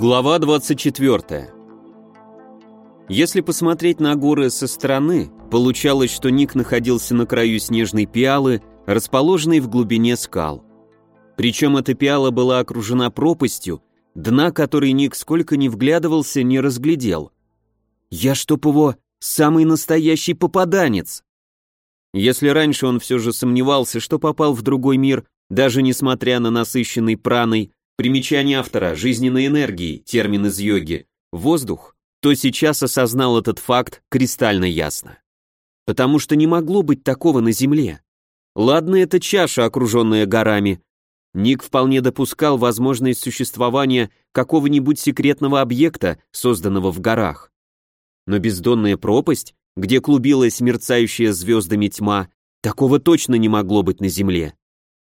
Глава 24. Если посмотреть на горы со стороны, получалось, что Ник находился на краю снежной пиалы, расположенной в глубине скал. Причем эта пиала была окружена пропастью, дна которой Ник сколько ни вглядывался, не разглядел. «Я чтоб его самый настоящий попаданец!» Если раньше он все же сомневался, что попал в другой мир, даже несмотря на насыщенный праной, примечание автора, жизненной энергии, термин из йоги, воздух, то сейчас осознал этот факт кристально ясно. Потому что не могло быть такого на Земле. Ладно, это чаша, окруженная горами. Ник вполне допускал возможность существования какого-нибудь секретного объекта, созданного в горах. Но бездонная пропасть, где клубилась мерцающая звездами тьма, такого точно не могло быть на Земле.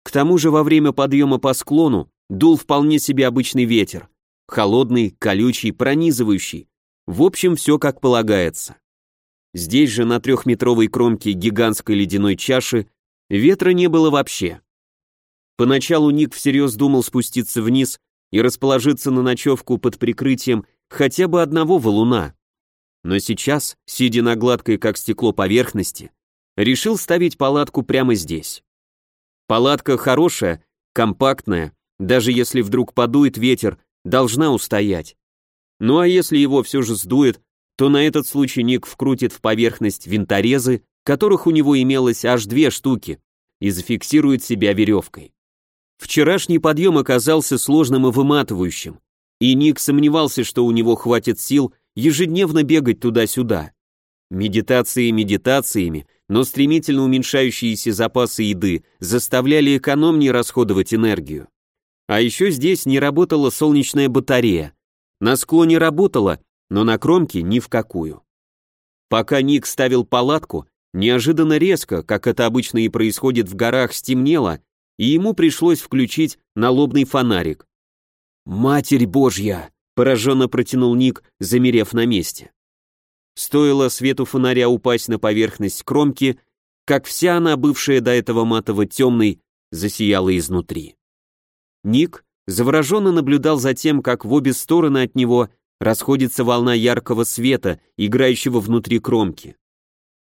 К тому же во время подъема по склону дул вполне себе обычный ветер. Холодный, колючий, пронизывающий. В общем, все как полагается. Здесь же, на трехметровой кромке гигантской ледяной чаши, ветра не было вообще. Поначалу Ник всерьез думал спуститься вниз и расположиться на ночевку под прикрытием хотя бы одного валуна. Но сейчас, сидя на гладкой как стекло поверхности, решил ставить палатку прямо здесь. Палатка хорошая, компактная, даже если вдруг подует ветер, должна устоять. Ну а если его все же сдует, то на этот случай Ник вкрутит в поверхность винторезы, которых у него имелось аж две штуки, и зафиксирует себя веревкой. Вчерашний подъем оказался сложным и выматывающим, и Ник сомневался, что у него хватит сил ежедневно бегать туда-сюда. Медитации медитациями, но стремительно уменьшающиеся запасы еды заставляли экономнее расходовать энергию. А еще здесь не работала солнечная батарея. На склоне работала, но на кромке ни в какую. Пока Ник ставил палатку, неожиданно резко, как это обычно и происходит в горах, стемнело, и ему пришлось включить налобный фонарик. «Матерь Божья!» – пораженно протянул Ник, замерев на месте. Стоило свету фонаря упасть на поверхность кромки, как вся она, бывшая до этого матово-темной, засияла изнутри. Ник завороженно наблюдал за тем, как в обе стороны от него расходится волна яркого света, играющего внутри кромки.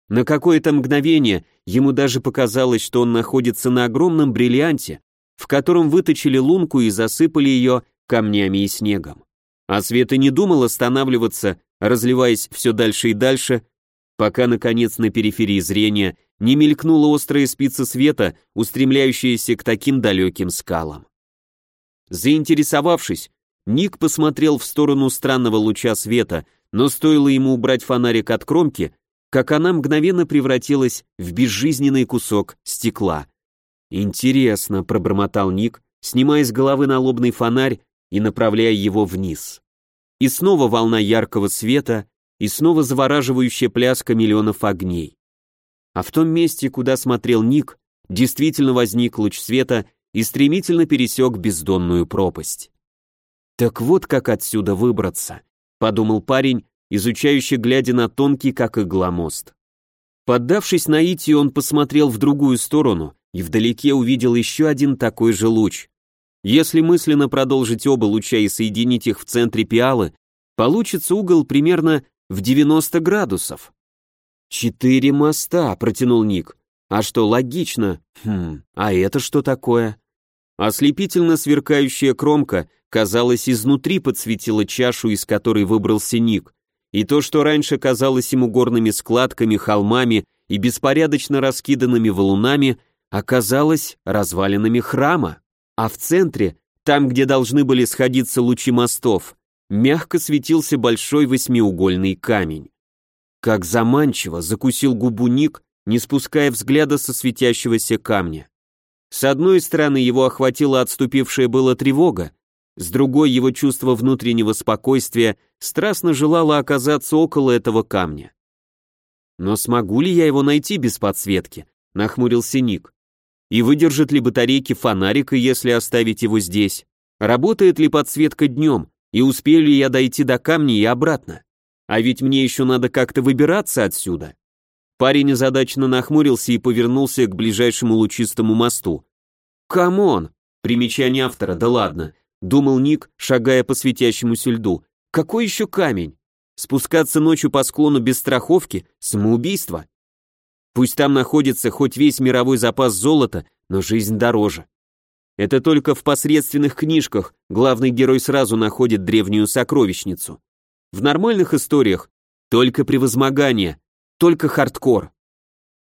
На какое-то мгновение ему даже показалось, что он находится на огромном бриллианте, в котором выточили лунку и засыпали ее камнями и снегом. А Света не думал останавливаться, разливаясь все дальше и дальше, пока, наконец, на периферии зрения не мелькнула острая спица света, устремляющаяся к таким далеким скалам. Заинтересовавшись, Ник посмотрел в сторону странного луча света, но стоило ему убрать фонарик от кромки, как она мгновенно превратилась в безжизненный кусок стекла. «Интересно», — пробормотал Ник, снимая с головы налобный фонарь и направляя его вниз. И снова волна яркого света, и снова завораживающая пляска миллионов огней. А в том месте, куда смотрел Ник, действительно возник луч света и стремительно пересек бездонную пропасть. «Так вот как отсюда выбраться», — подумал парень, изучающий, глядя на тонкий, как игла, мост. Поддавшись наитию, он посмотрел в другую сторону и вдалеке увидел еще один такой же луч. Если мысленно продолжить оба луча и соединить их в центре пиалы, получится угол примерно в 90 градусов. «Четыре моста», — протянул Ник. «А что, логично? Хм, а это что такое?» Ослепительно сверкающая кромка, казалось, изнутри подсветила чашу, из которой выбрался Ник. И то, что раньше казалось ему горными складками, холмами и беспорядочно раскиданными валунами, оказалось развалинами храма а в центре, там, где должны были сходиться лучи мостов, мягко светился большой восьмиугольный камень. Как заманчиво закусил губу Ник, не спуская взгляда со светящегося камня. С одной стороны его охватила отступившая была тревога, с другой его чувство внутреннего спокойствия страстно желало оказаться около этого камня. «Но смогу ли я его найти без подсветки?» — нахмурился Ник. И выдержит ли батарейки фонарика, если оставить его здесь? Работает ли подсветка днем? И успею ли я дойти до камня и обратно? А ведь мне еще надо как-то выбираться отсюда. Парень озадаченно нахмурился и повернулся к ближайшему лучистому мосту. «Come on!» Примечание автора, да ладно. думал Ник, шагая по светящемуся льду. Какой еще камень? Спускаться ночью по склону без страховки – самоубийство. Пусть там находится хоть весь мировой запас золота, но жизнь дороже. Это только в посредственных книжках главный герой сразу находит древнюю сокровищницу. В нормальных историях только превозмогание, только хардкор.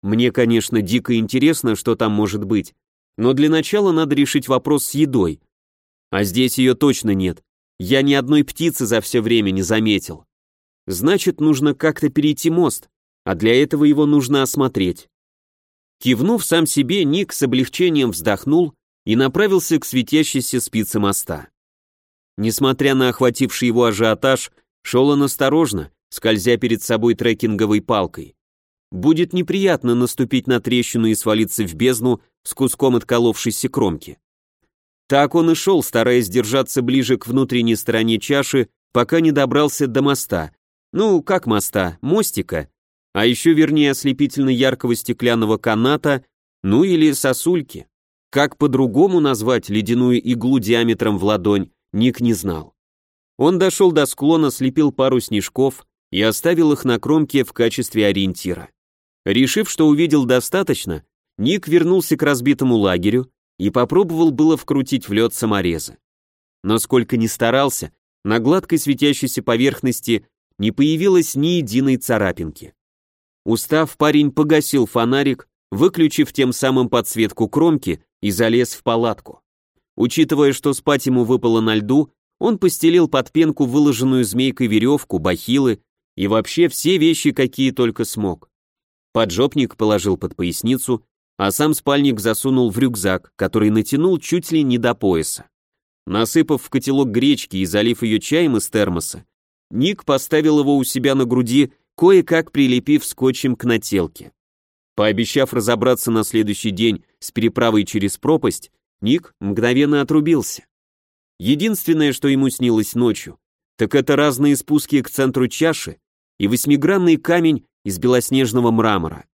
Мне, конечно, дико интересно, что там может быть, но для начала надо решить вопрос с едой. А здесь ее точно нет. Я ни одной птицы за все время не заметил. Значит, нужно как-то перейти мост, а для этого его нужно осмотреть. Кивнув сам себе, Ник с облегчением вздохнул и направился к светящейся спице моста. Несмотря на охвативший его ажиотаж, шел он осторожно, скользя перед собой трекинговой палкой. Будет неприятно наступить на трещину и свалиться в бездну с куском отколовшейся кромки. Так он и шел, стараясь держаться ближе к внутренней стороне чаши, пока не добрался до моста, ну, как моста, мостика, а еще вернее ослепительно яркого стеклянного каната, ну или сосульки. Как по-другому назвать ледяную иглу диаметром в ладонь, Ник не знал. Он дошел до склона, слепил пару снежков и оставил их на кромке в качестве ориентира. Решив, что увидел достаточно, Ник вернулся к разбитому лагерю и попробовал было вкрутить в лед саморезы. Но сколько ни старался, на гладкой светящейся поверхности не появилось ни единой царапинки. Устав, парень погасил фонарик, выключив тем самым подсветку кромки и залез в палатку. Учитывая, что спать ему выпало на льду, он постелил под пенку выложенную змейкой веревку, бахилы и вообще все вещи, какие только смог. Поджопник положил под поясницу, а сам спальник засунул в рюкзак, который натянул чуть ли не до пояса. Насыпав в котелок гречки и залив ее чаем из термоса, Ник поставил его у себя на груди, кое-как прилепив скотчем к нателке. Пообещав разобраться на следующий день с переправой через пропасть, Ник мгновенно отрубился. Единственное, что ему снилось ночью, так это разные спуски к центру чаши и восьмигранный камень из белоснежного мрамора,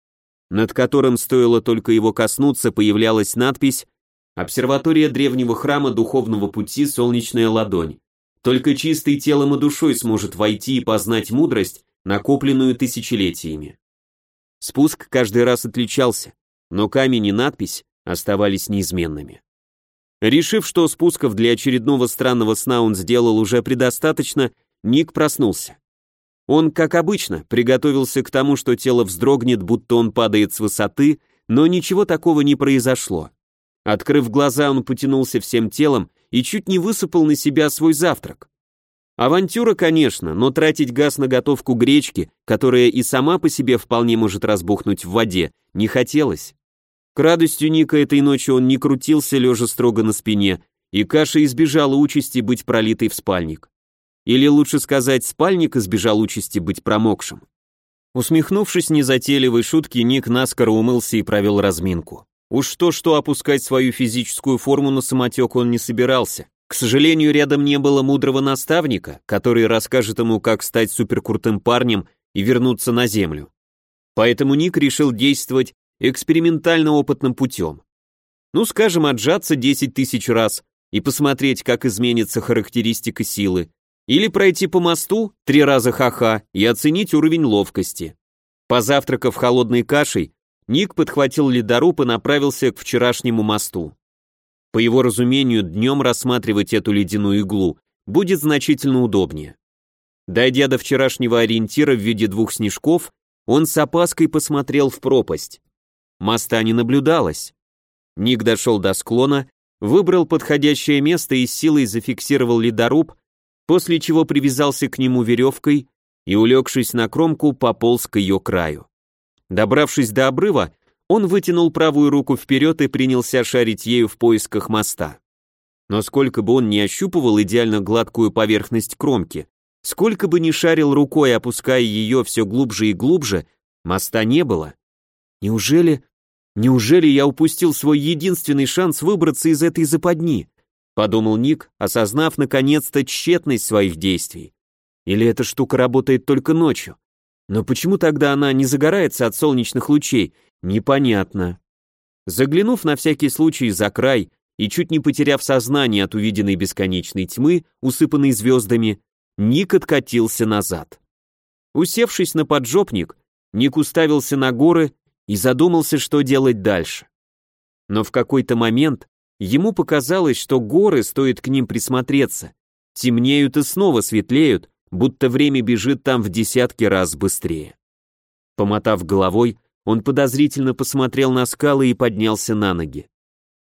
над которым стоило только его коснуться, появлялась надпись «Обсерватория древнего храма духовного пути Солнечная ладонь». Только чистый телом и душой сможет войти и познать мудрость, накопленную тысячелетиями. Спуск каждый раз отличался, но камень и надпись оставались неизменными. Решив, что спусков для очередного странного сна он сделал уже предостаточно, Ник проснулся. Он, как обычно, приготовился к тому, что тело вздрогнет, будто он падает с высоты, но ничего такого не произошло. Открыв глаза, он потянулся всем телом и чуть не высыпал на себя свой завтрак. Авантюра, конечно, но тратить газ на готовку гречки, которая и сама по себе вполне может разбухнуть в воде, не хотелось. К радостью Ника этой ночью он не крутился, лежа строго на спине, и каша избежала участи быть пролитой в спальник. Или лучше сказать, спальник избежал участи быть промокшим. Усмехнувшись незатейливой шутке, Ник наскоро умылся и провел разминку. Уж то-что опускать свою физическую форму на самотек он не собирался. К сожалению, рядом не было мудрого наставника, который расскажет ему, как стать суперкрутым парнем и вернуться на землю. Поэтому Ник решил действовать экспериментально-опытным путем. Ну, скажем, отжаться 10 тысяч раз и посмотреть, как изменится характеристика силы, или пройти по мосту три раза ха-ха и оценить уровень ловкости. Позавтракав холодной кашей, Ник подхватил ледоруб и направился к вчерашнему мосту. По его разумению, днем рассматривать эту ледяную иглу будет значительно удобнее. Дойдя до вчерашнего ориентира в виде двух снежков, он с опаской посмотрел в пропасть. Моста не наблюдалось. Ник дошел до склона, выбрал подходящее место и силой зафиксировал ледоруб, после чего привязался к нему веревкой и, улегшись на кромку, пополз к ее краю. Добравшись до обрыва, он вытянул правую руку вперед и принялся шарить ею в поисках моста. Но сколько бы он ни ощупывал идеально гладкую поверхность кромки, сколько бы ни шарил рукой, опуская ее все глубже и глубже, моста не было. Неужели... Неужели я упустил свой единственный шанс выбраться из этой западни? Подумал Ник, осознав наконец-то тщетность своих действий. Или эта штука работает только ночью? Но почему тогда она не загорается от солнечных лучей? Непонятно. Заглянув на всякий случай за край и чуть не потеряв сознание от увиденной бесконечной тьмы, усыпанной звездами, Ник откатился назад. Усевшись на поджопник, Ник уставился на горы и задумался, что делать дальше. Но в какой-то момент ему показалось, что горы, стоит к ним присмотреться, темнеют и снова светлеют, будто время бежит там в десятки раз быстрее. Помотав головой, он подозрительно посмотрел на скалы и поднялся на ноги.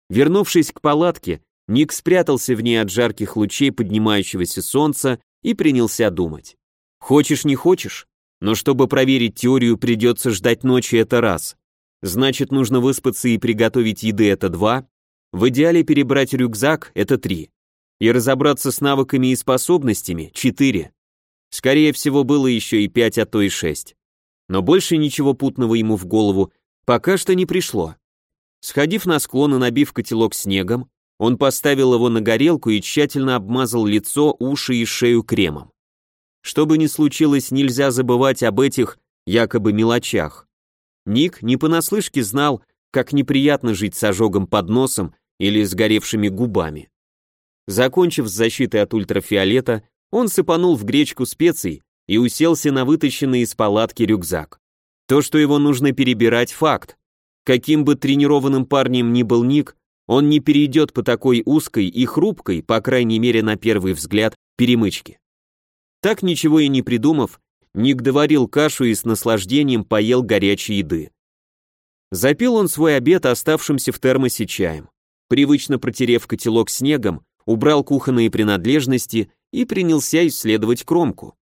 Вернувшись к палатке, Ник спрятался в ней от жарких лучей поднимающегося солнца и принялся думать. Хочешь, не хочешь, но чтобы проверить теорию, придется ждать ночи это раз. Значит, нужно выспаться и приготовить еды это два, в идеале перебрать рюкзак это три. И разобраться с навыками и способностями четыре. Скорее всего, было еще и пять, а то и шесть. Но больше ничего путного ему в голову пока что не пришло. Сходив на склон и набив котелок снегом, он поставил его на горелку и тщательно обмазал лицо, уши и шею кремом. Что бы ни случилось, нельзя забывать об этих якобы мелочах. Ник не понаслышке знал, как неприятно жить с ожогом под носом или сгоревшими губами. Закончив с защитой от ультрафиолета, он сыпанул в гречку специй и уселся на вытащенный из палатки рюкзак. То, что его нужно перебирать, факт. Каким бы тренированным парнем ни был Ник, он не перейдет по такой узкой и хрупкой, по крайней мере на первый взгляд, перемычке. Так ничего и не придумав, Ник доварил кашу и с наслаждением поел горячей еды. Запил он свой обед оставшимся в термосе чаем. Привычно протерев котелок снегом, убрал кухонные принадлежности и принялся исследовать кромку.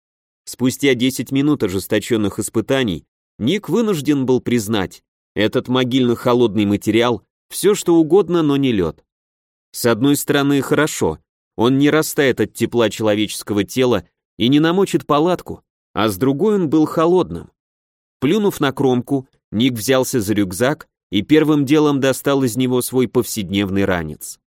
Спустя 10 минут ожесточенных испытаний Ник вынужден был признать, этот могильно-холодный материал – все что угодно, но не лед. С одной стороны, хорошо, он не растает от тепла человеческого тела и не намочит палатку, а с другой он был холодным. Плюнув на кромку, Ник взялся за рюкзак и первым делом достал из него свой повседневный ранец.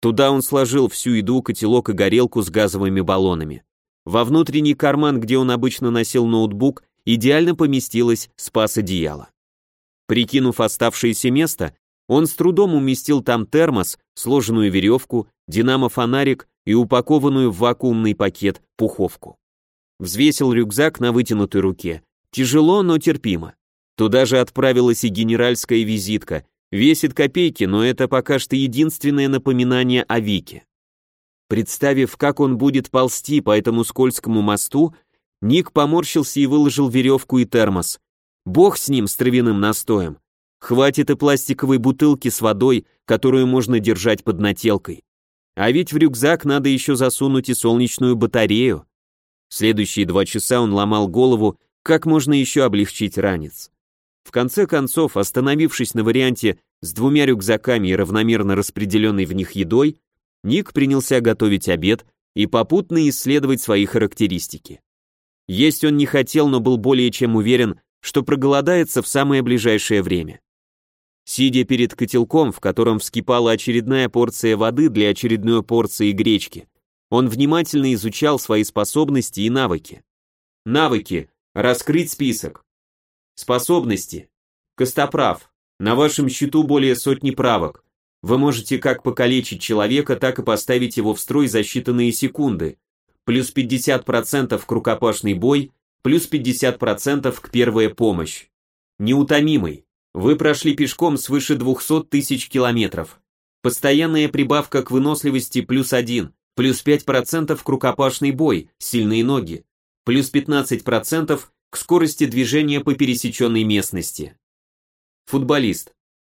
Туда он сложил всю еду, котелок и горелку с газовыми баллонами. Во внутренний карман, где он обычно носил ноутбук, идеально поместилось спас-одеяло. Прикинув оставшееся место, он с трудом уместил там термос, сложенную веревку, динамо-фонарик и упакованную в вакуумный пакет пуховку. Взвесил рюкзак на вытянутой руке. Тяжело, но терпимо. Туда же отправилась и генеральская визитка. Весит копейки, но это пока что единственное напоминание о Вике. Представив, как он будет ползти по этому скользкому мосту, Ник поморщился и выложил веревку и термос. Бог с ним, с травяным настоем. Хватит и пластиковой бутылки с водой, которую можно держать под нателкой. А ведь в рюкзак надо еще засунуть и солнечную батарею. Следующие два часа он ломал голову, как можно еще облегчить ранец. В конце концов, остановившись на варианте с двумя рюкзаками и равномерно распределенной в них едой, Ник принялся готовить обед и попутно исследовать свои характеристики. Есть он не хотел, но был более чем уверен, что проголодается в самое ближайшее время. Сидя перед котелком, в котором вскипала очередная порция воды для очередной порции гречки, он внимательно изучал свои способности и навыки. Навыки. Раскрыть список. Способности. Костоправ. На вашем счету более сотни правок. Вы можете как покалечить человека, так и поставить его в строй за считанные секунды. Плюс 50% к рукопашный бой, плюс 50% к первая помощь. Неутомимый. Вы прошли пешком свыше 200 тысяч километров. Постоянная прибавка к выносливости плюс 1, плюс 5% к рукопашный бой, сильные ноги, плюс 15% к скорости движения по пересеченной местности. Футболист.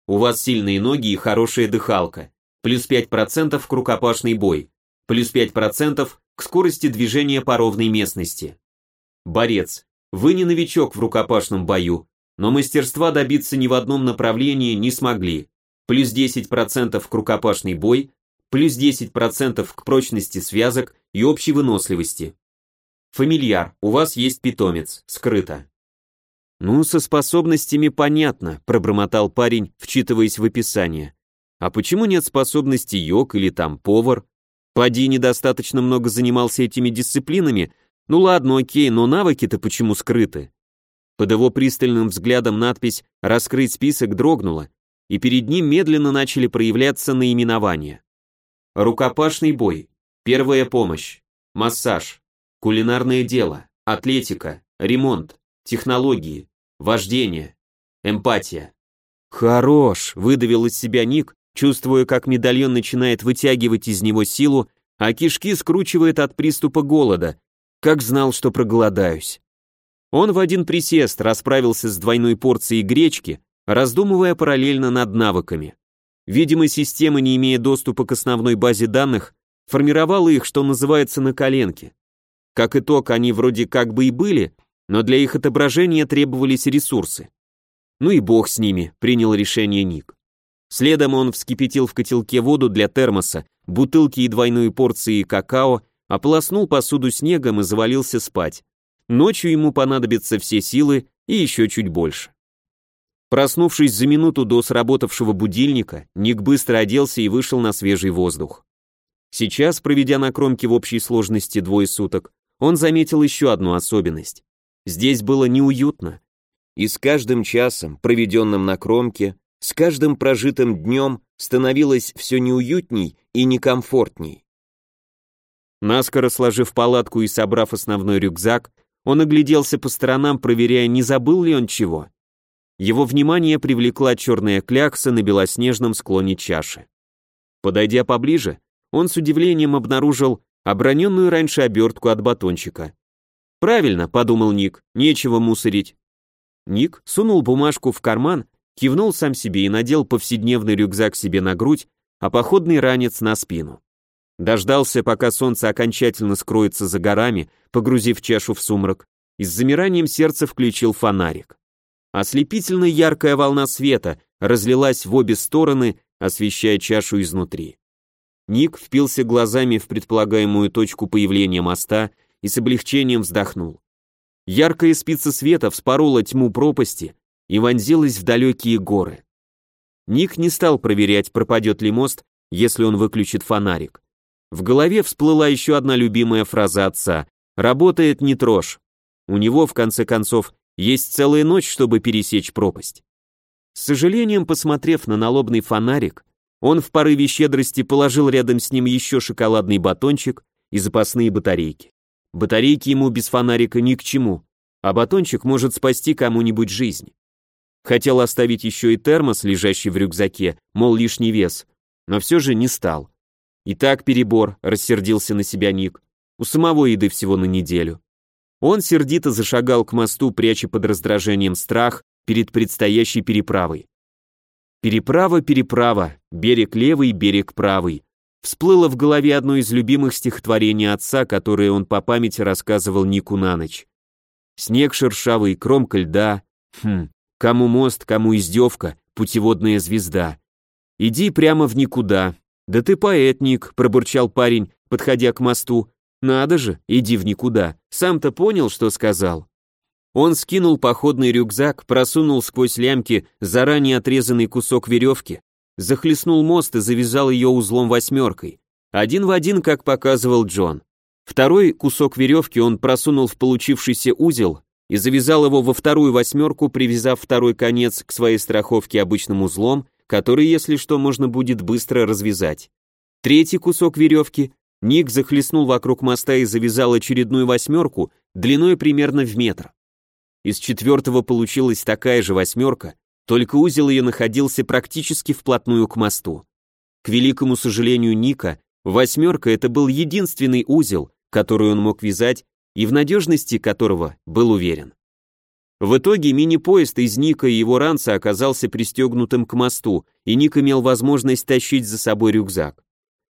У вас сильные ноги и хорошая дыхалка, плюс 5% к рукопашный бой, плюс 5% к скорости движения по ровной местности. Борец. Вы не новичок в рукопашном бою, но мастерства добиться ни в одном направлении не смогли. Плюс 10% к рукопашный бой, плюс 10% к прочности связок и общей выносливости. Фамильяр, у вас есть питомец, скрыто. Ну, со способностями понятно, пробормотал парень, вчитываясь в описание. А почему нет способности йог или там повар? Пади недостаточно много занимался этими дисциплинами, ну ладно, окей, но навыки-то почему скрыты? Под его пристальным взглядом надпись «Раскрыть список» дрогнула, и перед ним медленно начали проявляться наименования. Рукопашный бой, первая помощь, массаж, кулинарное дело, атлетика, ремонт, технологии, вождение, эмпатия. «Хорош!» — выдавил из себя Ник, чувствуя, как медальон начинает вытягивать из него силу, а кишки скручивает от приступа голода. Как знал, что проголодаюсь. Он в один присест расправился с двойной порцией гречки, раздумывая параллельно над навыками. Видимо, система, не имея доступа к основной базе данных, формировала их, что называется, на коленке. Как итог, они вроде как бы и были, но для их отображения требовались ресурсы. Ну и бог с ними, принял решение Ник. Следом он вскипятил в котелке воду для термоса, бутылки и двойную порции какао, ополоснул посуду снегом и завалился спать. Ночью ему понадобятся все силы и еще чуть больше. Проснувшись за минуту до сработавшего будильника, Ник быстро оделся и вышел на свежий воздух. Сейчас, проведя на кромке в общей сложности двое суток, он заметил еще одну особенность. Здесь было неуютно. И с каждым часом, проведенным на кромке, с каждым прожитым днем становилось все неуютней и некомфортней. Наскоро сложив палатку и собрав основной рюкзак, он огляделся по сторонам, проверяя, не забыл ли он чего. Его внимание привлекла черная клякса на белоснежном склоне чаши. Подойдя поближе, он с удивлением обнаружил оброненную раньше обертку от батончика. «Правильно», — подумал Ник, — «нечего мусорить». Ник сунул бумажку в карман кивнул сам себе и надел повседневный рюкзак себе на грудь, а походный ранец на спину. Дождался, пока солнце окончательно скроется за горами, погрузив чашу в сумрак, и с замиранием сердца включил фонарик. Ослепительно яркая волна света разлилась в обе стороны, освещая чашу изнутри. Ник впился глазами в предполагаемую точку появления моста и с облегчением вздохнул. Яркая спица света вспорола тьму пропасти, и вонзилась в далекие горы. Ник не стал проверять, пропадет ли мост, если он выключит фонарик. В голове всплыла еще одна любимая фраза отца «Работает, не трожь». У него, в конце концов, есть целая ночь, чтобы пересечь пропасть. С сожалением, посмотрев на налобный фонарик, он в порыве щедрости положил рядом с ним еще шоколадный батончик и запасные батарейки. Батарейки ему без фонарика ни к чему, а батончик может спасти кому-нибудь жизнь. Хотел оставить еще и термос, лежащий в рюкзаке, мол, лишний вес, но все же не стал. И так перебор, рассердился на себя Ник. У самого еды всего на неделю. Он сердито зашагал к мосту, пряча под раздражением страх перед предстоящей переправой. Переправа, переправа, берег левый, берег правый. Всплыло в голове одно из любимых стихотворений отца, которое он по памяти рассказывал Нику на ночь. Снег шершавый, кромка льда. Хм, Кому мост, кому издевка, путеводная звезда. Иди прямо в никуда. Да ты поэт, Ник, пробурчал парень, подходя к мосту. Надо же, иди в никуда. Сам-то понял, что сказал. Он скинул походный рюкзак, просунул сквозь лямки заранее отрезанный кусок веревки, захлестнул мост и завязал ее узлом восьмеркой. Один в один, как показывал Джон. Второй кусок веревки он просунул в получившийся узел и завязал его во вторую восьмерку, привязав второй конец к своей страховке обычным узлом, который, если что, можно будет быстро развязать. Третий кусок веревки Ник захлестнул вокруг моста и завязал очередную восьмерку длиной примерно в метр. Из четвертого получилась такая же восьмерка, только узел ее находился практически вплотную к мосту. К великому сожалению Ника, восьмерка это был единственный узел, который он мог вязать и в надежности которого был уверен. В итоге мини-поезд из Ника и его ранца оказался пристегнутым к мосту, и Ник имел возможность тащить за собой рюкзак.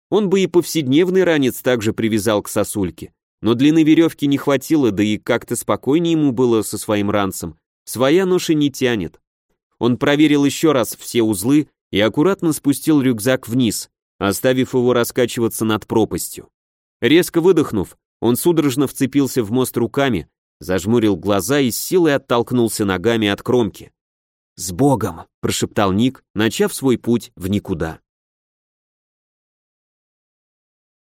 Он бы и повседневный ранец также привязал к сосульке, но длины веревки не хватило, да и как-то спокойнее ему было со своим ранцем. Своя ноша не тянет. Он проверил еще раз все узлы и аккуратно спустил рюкзак вниз, оставив его раскачиваться над пропастью. Резко выдохнув, он судорожно вцепился в мост руками, зажмурил глаза и с силой оттолкнулся ногами от кромки. «С Богом!» – прошептал Ник, начав свой путь в никуда.